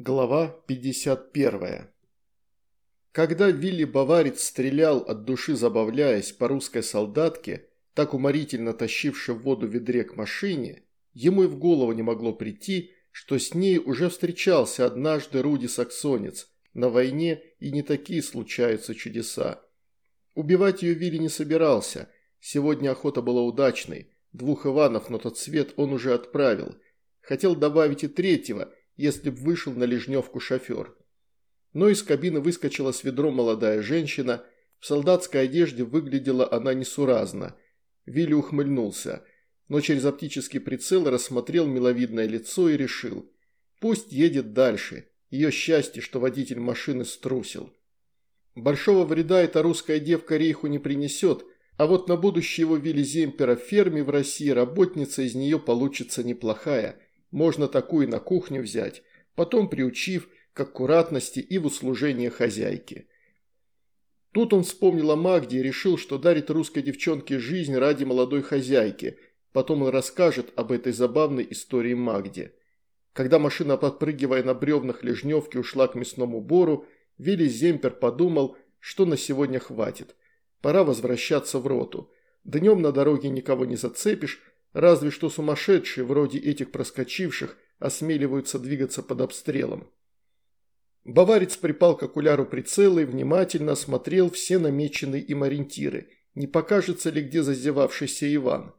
Глава 51 Когда Вилли Баварец стрелял от души забавляясь по русской солдатке, так уморительно тащившей в воду ведре к машине, ему и в голову не могло прийти, что с ней уже встречался однажды Руди Саксонец на войне, и не такие случаются чудеса. Убивать ее Вилли не собирался, сегодня охота была удачной, двух Иванов на тот свет он уже отправил. Хотел добавить и третьего – если б вышел на лежневку шофер. Но из кабины выскочила с ведром молодая женщина. В солдатской одежде выглядела она несуразно. Вилли ухмыльнулся, но через оптический прицел рассмотрел миловидное лицо и решил. Пусть едет дальше. Ее счастье, что водитель машины струсил. Большого вреда эта русская девка рейху не принесет, а вот на будущее его Вилли Земпера в ферме в России работница из нее получится неплохая – можно такую на кухню взять, потом приучив к аккуратности и в услужение хозяйки. Тут он вспомнил о Магде и решил, что дарит русской девчонке жизнь ради молодой хозяйки. Потом он расскажет об этой забавной истории Магде. Когда машина, подпрыгивая на бревнах лежневки, ушла к мясному бору, Вилли Земпер подумал, что на сегодня хватит. Пора возвращаться в роту. Днем на дороге никого не зацепишь, Разве что сумасшедшие, вроде этих проскочивших, осмеливаются двигаться под обстрелом. Баварец припал к окуляру прицела и внимательно осмотрел все намеченные им ориентиры. Не покажется ли где зазевавшийся Иван?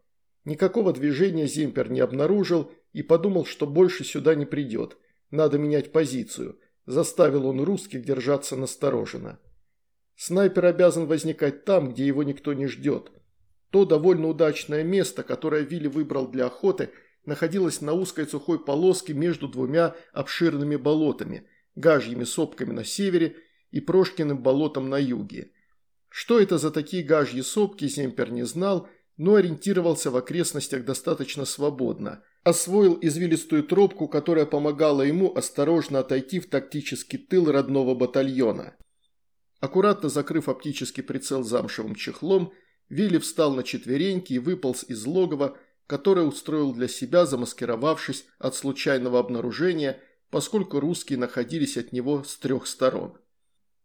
Никакого движения Земпер не обнаружил и подумал, что больше сюда не придет. Надо менять позицию. Заставил он русских держаться настороженно. Снайпер обязан возникать там, где его никто не ждет. То довольно удачное место, которое Вилли выбрал для охоты, находилось на узкой сухой полоске между двумя обширными болотами, гажьими сопками на севере и Прошкиным болотом на юге. Что это за такие гажьи сопки, Земпер не знал, но ориентировался в окрестностях достаточно свободно. Освоил извилистую тропку, которая помогала ему осторожно отойти в тактический тыл родного батальона. Аккуратно закрыв оптический прицел замшевым чехлом, Вилли встал на четвереньки и выполз из логова, которое устроил для себя, замаскировавшись от случайного обнаружения, поскольку русские находились от него с трех сторон.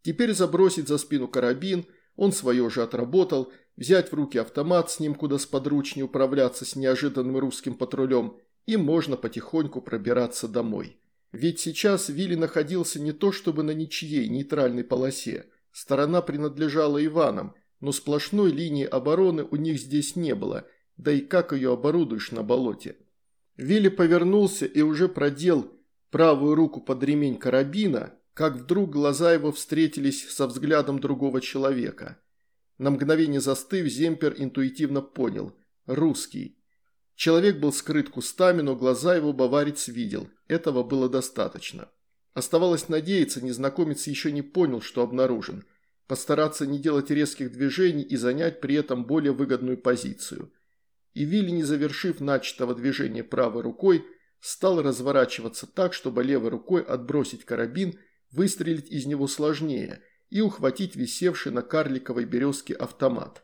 Теперь забросить за спину карабин, он свое же отработал, взять в руки автомат, с ним куда сподручнее управляться с неожиданным русским патрулем, и можно потихоньку пробираться домой. Ведь сейчас Вилли находился не то чтобы на ничьей нейтральной полосе, сторона принадлежала Иванам – но сплошной линии обороны у них здесь не было, да и как ее оборудуешь на болоте. Вилли повернулся и уже продел правую руку под ремень карабина, как вдруг глаза его встретились со взглядом другого человека. На мгновение застыв, Земпер интуитивно понял – русский. Человек был скрыт кустами, но глаза его баварец видел. Этого было достаточно. Оставалось надеяться, незнакомец еще не понял, что обнаружен – постараться не делать резких движений и занять при этом более выгодную позицию. И Вилли, не завершив начатого движения правой рукой, стал разворачиваться так, чтобы левой рукой отбросить карабин, выстрелить из него сложнее и ухватить висевший на карликовой березке автомат.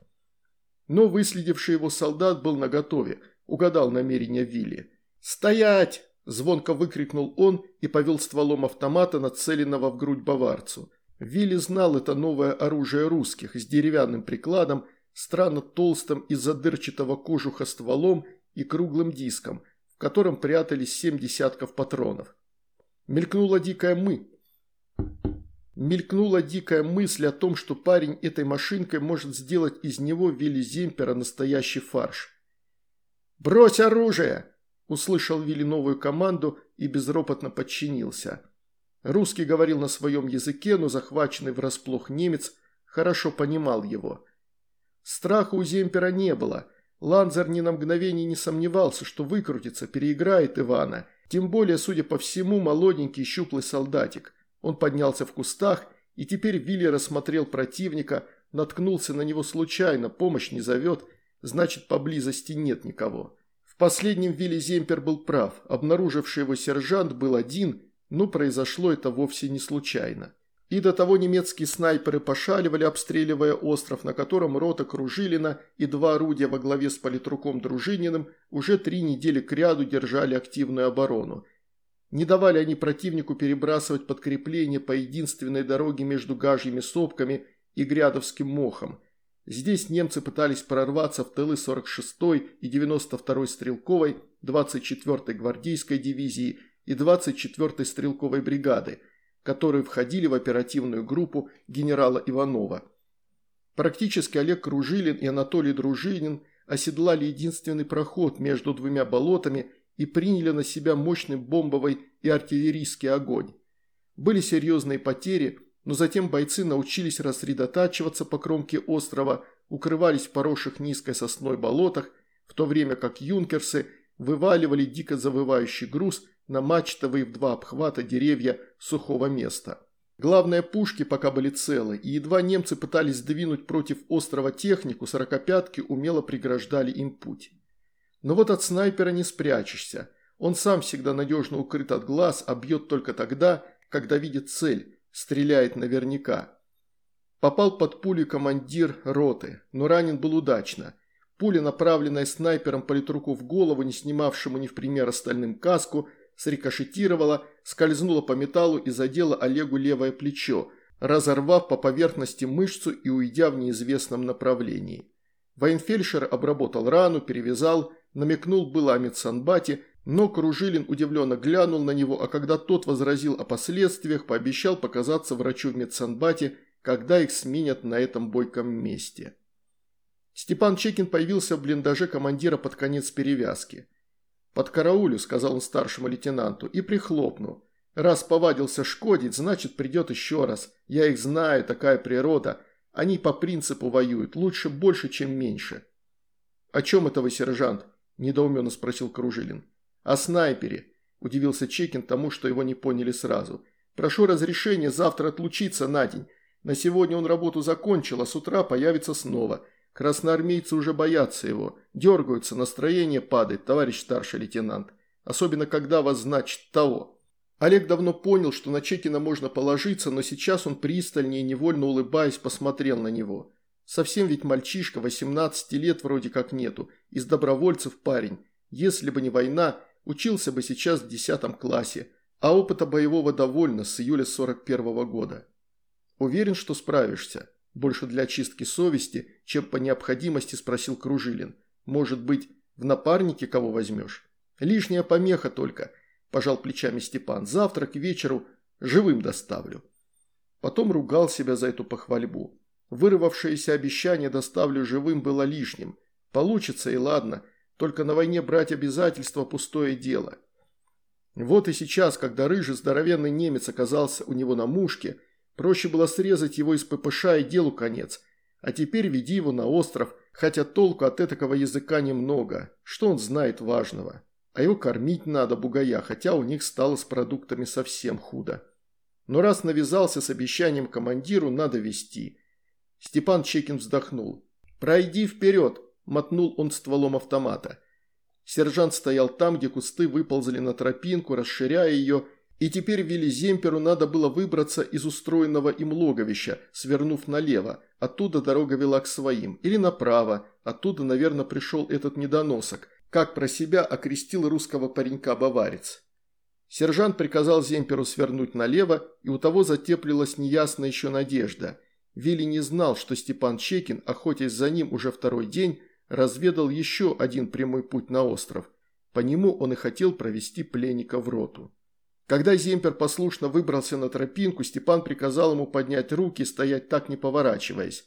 Но выследивший его солдат был наготове, угадал намерение Вилли. «Стоять!» – звонко выкрикнул он и повел стволом автомата, нацеленного в грудь баварцу – Вилли знал это новое оружие русских с деревянным прикладом, странно толстым из задырчатого кожуха стволом и круглым диском, в котором прятались семь десятков патронов. Мелькнула дикая мы. Мелькнула дикая мысль о том, что парень этой машинкой может сделать из него Вилли Земпера настоящий фарш. «Брось оружие!» – услышал Вилли новую команду и безропотно подчинился. Русский говорил на своем языке, но захваченный врасплох немец хорошо понимал его. Страха у Земпера не было. Ланзер ни на мгновение не сомневался, что выкрутится, переиграет Ивана. Тем более, судя по всему, молоденький щуплый солдатик. Он поднялся в кустах, и теперь Вилли рассмотрел противника, наткнулся на него случайно, помощь не зовет, значит, поблизости нет никого. В последнем Вилли Земпер был прав. Обнаруживший его сержант был один – но произошло это вовсе не случайно. И до того немецкие снайперы пошаливали, обстреливая остров, на котором рота Кружилина и два орудия во главе с политруком Дружининым уже три недели кряду держали активную оборону. Не давали они противнику перебрасывать подкрепление по единственной дороге между Гажьими сопками и Грядовским мохом. Здесь немцы пытались прорваться в тылы 46-й и 92-й стрелковой, 24-й гвардейской дивизии и 24-й стрелковой бригады, которые входили в оперативную группу генерала Иванова. Практически Олег Кружилин и Анатолий Дружинин оседлали единственный проход между двумя болотами и приняли на себя мощный бомбовый и артиллерийский огонь. Были серьезные потери, но затем бойцы научились рассредотачиваться по кромке острова, укрывались в поросших низкой сосной болотах, в то время как юнкерсы вываливали дико завывающий груз на мачтовые в два обхвата деревья сухого места. Главное, пушки пока были целы, и едва немцы пытались сдвинуть против острова технику, сорокопятки умело преграждали им путь. Но вот от снайпера не спрячешься. Он сам всегда надежно укрыт от глаз, а бьет только тогда, когда видит цель, стреляет наверняка. Попал под пулю командир роты, но ранен был удачно. Пуля, направленная снайпером политруку в голову, не снимавшему ни в пример остальным каску, срикошетировала, скользнула по металлу и задела Олегу левое плечо, разорвав по поверхности мышцу и уйдя в неизвестном направлении. Вайнфельдшер обработал рану, перевязал, намекнул было о медсанбате, но Кружилин удивленно глянул на него, а когда тот возразил о последствиях, пообещал показаться врачу в медсанбате, когда их сменят на этом бойком месте. Степан Чекин появился в блиндаже командира под конец перевязки. «Под караулю», – сказал он старшему лейтенанту, – «и прихлопну. Раз повадился шкодить, значит придет еще раз. Я их знаю, такая природа. Они по принципу воюют, лучше больше, чем меньше». «О чем это вы, сержант?» – недоуменно спросил Кружилин. «О снайпере», – удивился Чекин тому, что его не поняли сразу. «Прошу разрешения завтра отлучиться на день. На сегодня он работу закончил, а с утра появится снова. Красноармейцы уже боятся его, дергаются, настроение падает, товарищ старший лейтенант. Особенно, когда вас, значит, того. Олег давно понял, что на Чекина можно положиться, но сейчас он пристальнее, невольно улыбаясь, посмотрел на него. Совсем ведь мальчишка, 18 лет вроде как нету, из добровольцев парень. Если бы не война, учился бы сейчас в 10 классе, а опыта боевого довольно с июля 41 -го года. Уверен, что справишься. Больше для очистки совести, чем по необходимости спросил Кружилин. Может быть, в напарнике кого возьмешь? Лишняя помеха только, пожал плечами Степан. Завтра к вечеру живым доставлю. Потом ругал себя за эту похвальбу. Вырвавшееся обещание доставлю живым было лишним. Получится и ладно, только на войне брать обязательства – пустое дело. Вот и сейчас, когда рыжий здоровенный немец оказался у него на мушке – Проще было срезать его из ППШ и делу конец. А теперь веди его на остров, хотя толку от этого языка немного. Что он знает важного? А его кормить надо, бугая, хотя у них стало с продуктами совсем худо. Но раз навязался с обещанием командиру, надо вести. Степан Чекин вздохнул. «Пройди вперед!» – мотнул он стволом автомата. Сержант стоял там, где кусты выползли на тропинку, расширяя ее – и теперь Виллиземперу надо было выбраться из устроенного им логовища, свернув налево, оттуда дорога вела к своим, или направо, оттуда, наверное, пришел этот недоносок, как про себя окрестил русского паренька-баварец. Сержант приказал Земперу свернуть налево, и у того затеплилась неясная еще надежда. Вилли не знал, что Степан Чекин, охотясь за ним уже второй день, разведал еще один прямой путь на остров. По нему он и хотел провести пленника в роту. Когда Земпер послушно выбрался на тропинку, Степан приказал ему поднять руки и стоять так, не поворачиваясь.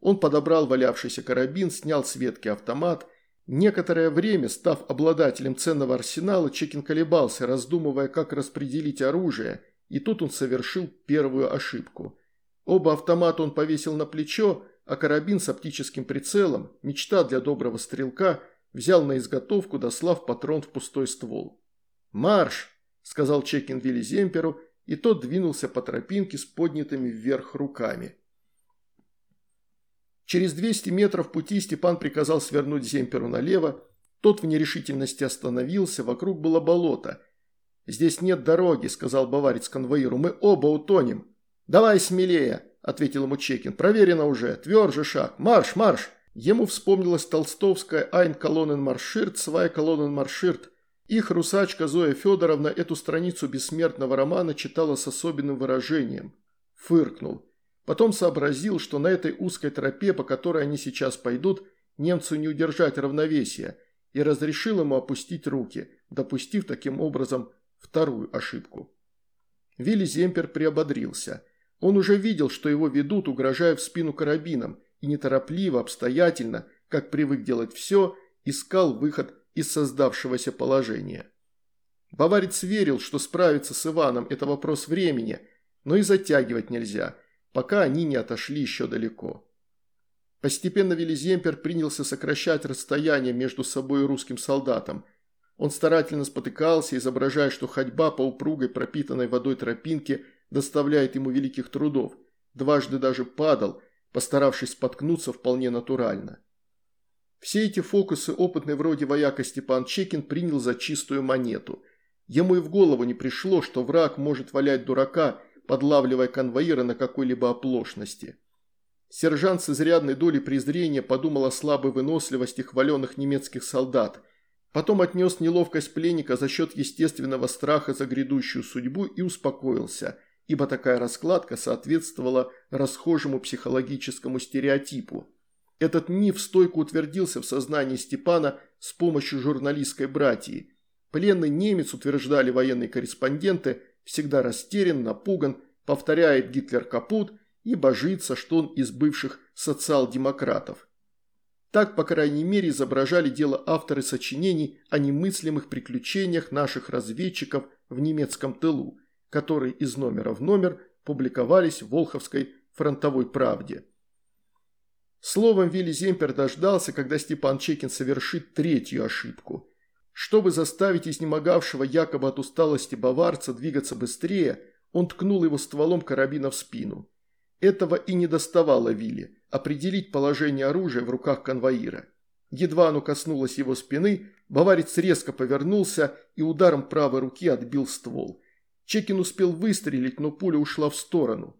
Он подобрал валявшийся карабин, снял с ветки автомат. Некоторое время, став обладателем ценного арсенала, Чекин колебался, раздумывая, как распределить оружие, и тут он совершил первую ошибку. Оба автомата он повесил на плечо, а карабин с оптическим прицелом, мечта для доброго стрелка, взял на изготовку, дослав патрон в пустой ствол. «Марш!» – сказал Чекин Вилли Земперу, и тот двинулся по тропинке с поднятыми вверх руками. Через 200 метров пути Степан приказал свернуть Земперу налево, тот в нерешительности остановился, вокруг было болото. «Здесь нет дороги», – сказал баварец конвоиру, – «мы оба утонем». «Давай смелее», – ответил ему Чекин, – «проверено уже, тверже шаг, марш, марш». Ему вспомнилась толстовская «Айн колонен марширт, свая колонен марширт», Их русачка Зоя Федоровна эту страницу бессмертного романа читала с особенным выражением. Фыркнул. Потом сообразил, что на этой узкой тропе, по которой они сейчас пойдут, немцу не удержать равновесия, и разрешил ему опустить руки, допустив таким образом вторую ошибку. Вилли Земпер приободрился. Он уже видел, что его ведут, угрожая в спину карабином, и неторопливо, обстоятельно, как привык делать все, искал выход из создавшегося положения. Баварец верил, что справиться с Иваном – это вопрос времени, но и затягивать нельзя, пока они не отошли еще далеко. Постепенно Велиземпер принялся сокращать расстояние между собой и русским солдатом – он старательно спотыкался, изображая, что ходьба по упругой пропитанной водой тропинке доставляет ему великих трудов. Дважды даже падал, постаравшись споткнуться вполне натурально. Все эти фокусы опытный вроде вояка Степан Чекин принял за чистую монету. Ему и в голову не пришло, что враг может валять дурака, подлавливая конвоира на какой-либо оплошности. Сержант с изрядной долей презрения подумал о слабой выносливости хваленных немецких солдат – Потом отнес неловкость пленника за счет естественного страха за грядущую судьбу и успокоился, ибо такая раскладка соответствовала расхожему психологическому стереотипу. Этот миф стойко утвердился в сознании Степана с помощью журналистской братьи. Пленный немец, утверждали военные корреспонденты, всегда растерян, напуган, повторяет Гитлер капут и божится, что он из бывших социал-демократов. Так, по крайней мере, изображали дело авторы сочинений о немыслимых приключениях наших разведчиков в немецком тылу, которые из номера в номер публиковались в Волховской фронтовой правде. Словом, Вилли Земпер дождался, когда Степан Чекин совершит третью ошибку. Чтобы заставить изнемогавшего якобы от усталости баварца двигаться быстрее, он ткнул его стволом карабина в спину. Этого и не доставало Вилли – определить положение оружия в руках конвоира. Едва оно коснулось его спины, баварец резко повернулся и ударом правой руки отбил ствол. Чекин успел выстрелить, но пуля ушла в сторону.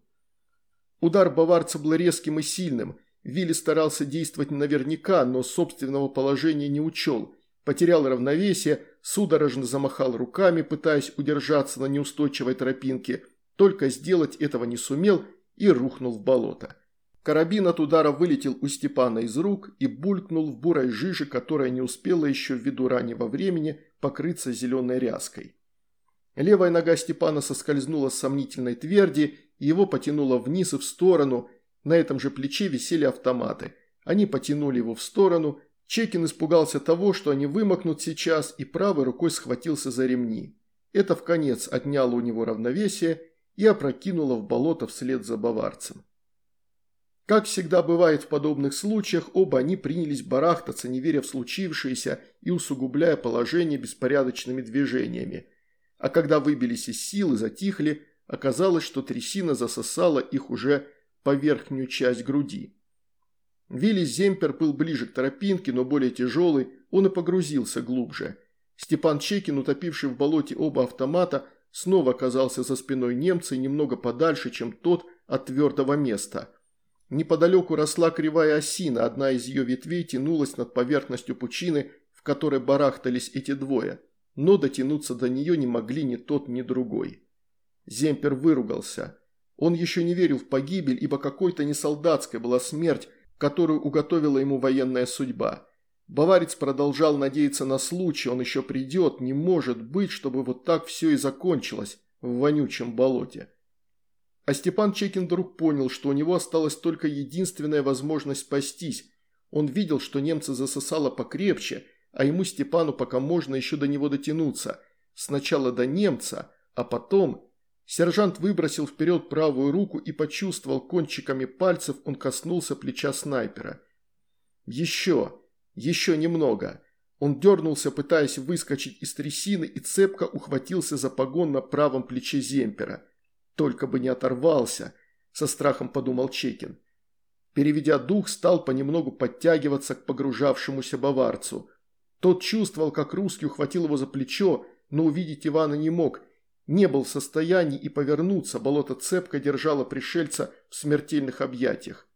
Удар баварца был резким и сильным. Вилли старался действовать наверняка, но собственного положения не учел. Потерял равновесие, судорожно замахал руками, пытаясь удержаться на неустойчивой тропинке. Только сделать этого не сумел и рухнул в болото. Карабин от удара вылетел у Степана из рук и булькнул в бурой жиже, которая не успела еще ввиду раннего времени покрыться зеленой ряской. Левая нога Степана соскользнула с сомнительной тверди, и его потянуло вниз и в сторону. На этом же плече висели автоматы. Они потянули его в сторону. Чекин испугался того, что они вымокнут сейчас, и правой рукой схватился за ремни. Это в конец отняло у него равновесие и опрокинуло в болото вслед за баварцем. Как всегда бывает в подобных случаях, оба они принялись барахтаться, не веря в случившееся и усугубляя положение беспорядочными движениями. А когда выбились из сил и затихли, оказалось, что трясина засосала их уже по верхнюю часть груди. Вилли Земпер был ближе к тропинке, но более тяжелый, он и погрузился глубже. Степан Чекин, утопивший в болоте оба автомата, снова оказался за спиной немца немного подальше, чем тот от твердого места – Неподалеку росла кривая осина, одна из ее ветвей тянулась над поверхностью пучины, в которой барахтались эти двое, но дотянуться до нее не могли ни тот, ни другой. Земпер выругался. Он еще не верил в погибель, ибо какой-то не солдатской была смерть, которую уготовила ему военная судьба. Баварец продолжал надеяться на случай, он еще придет, не может быть, чтобы вот так все и закончилось в вонючем болоте. А Степан Чекин вдруг понял, что у него осталась только единственная возможность спастись. Он видел, что немца засосало покрепче, а ему, Степану, пока можно еще до него дотянуться. Сначала до немца, а потом... Сержант выбросил вперед правую руку и почувствовал кончиками пальцев, он коснулся плеча снайпера. Еще, еще немного. Он дернулся, пытаясь выскочить из трясины, и цепко ухватился за погон на правом плече Земпера. Только бы не оторвался, со страхом подумал Чекин. Переведя дух, стал понемногу подтягиваться к погружавшемуся баварцу. Тот чувствовал, как русский ухватил его за плечо, но увидеть Ивана не мог. Не был в состоянии и повернуться, болото цепко держало пришельца в смертельных объятиях.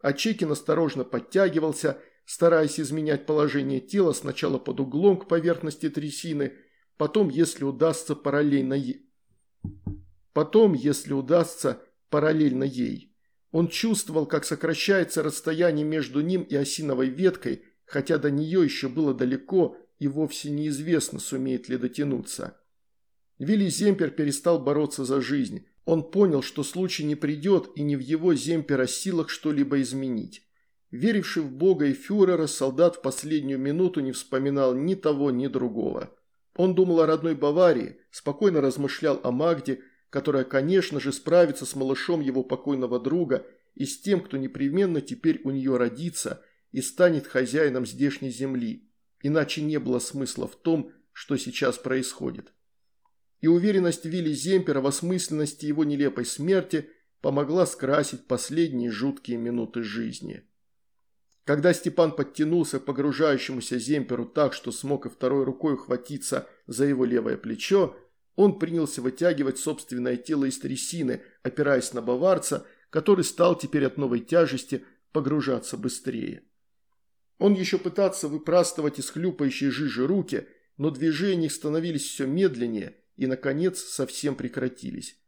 А Чекин осторожно подтягивался, стараясь изменять положение тела сначала под углом к поверхности трясины, потом, если удастся параллельно ей. Потом, если удастся параллельно ей. Он чувствовал, как сокращается расстояние между ним и осиновой веткой, хотя до нее еще было далеко и вовсе неизвестно, сумеет ли дотянуться. Вилли Земпер перестал бороться за жизнь. Он понял, что случай не придет и не в его Земпера силах что-либо изменить. Веривший в Бога и фюрера, солдат в последнюю минуту не вспоминал ни того, ни другого. Он думал о родной Баварии, спокойно размышлял о Магде, которая, конечно же, справится с малышом его покойного друга и с тем, кто непременно теперь у нее родится и станет хозяином здешней земли. Иначе не было смысла в том, что сейчас происходит. И уверенность Вилли Земпера в осмысленности его нелепой смерти помогла скрасить последние жуткие минуты жизни. Когда Степан подтянулся к погружающемуся Земперу так, что смог и второй рукой ухватиться за его левое плечо, он принялся вытягивать собственное тело из трясины, опираясь на баварца, который стал теперь от новой тяжести погружаться быстрее. Он еще пытался выпрастывать из хлюпающей жижи руки, но движения их становились все медленнее и, наконец, совсем прекратились.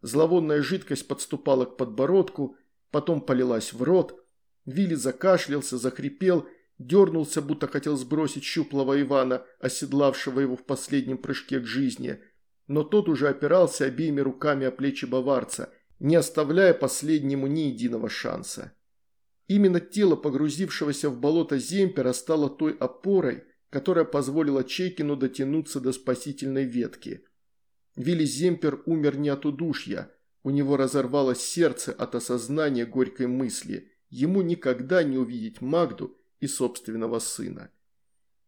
Зловонная жидкость подступала к подбородку, потом полилась в рот – Вилли закашлялся, захрипел, дернулся, будто хотел сбросить щуплого Ивана, оседлавшего его в последнем прыжке к жизни. Но тот уже опирался обеими руками о плечи баварца, не оставляя последнему ни единого шанса. Именно тело погрузившегося в болото Земпера стало той опорой, которая позволила Чекину дотянуться до спасительной ветки. Вилли Земпер умер не от удушья, у него разорвалось сердце от осознания горькой мысли – ему никогда не увидеть Магду и собственного сына.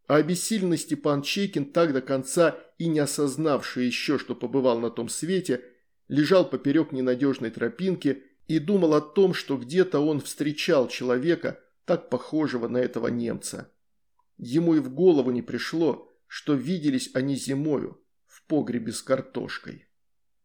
А обессиленный Степан Чекин, так до конца и не осознавший еще, что побывал на том свете, лежал поперек ненадежной тропинки и думал о том, что где-то он встречал человека, так похожего на этого немца. Ему и в голову не пришло, что виделись они зимою в погребе с картошкой.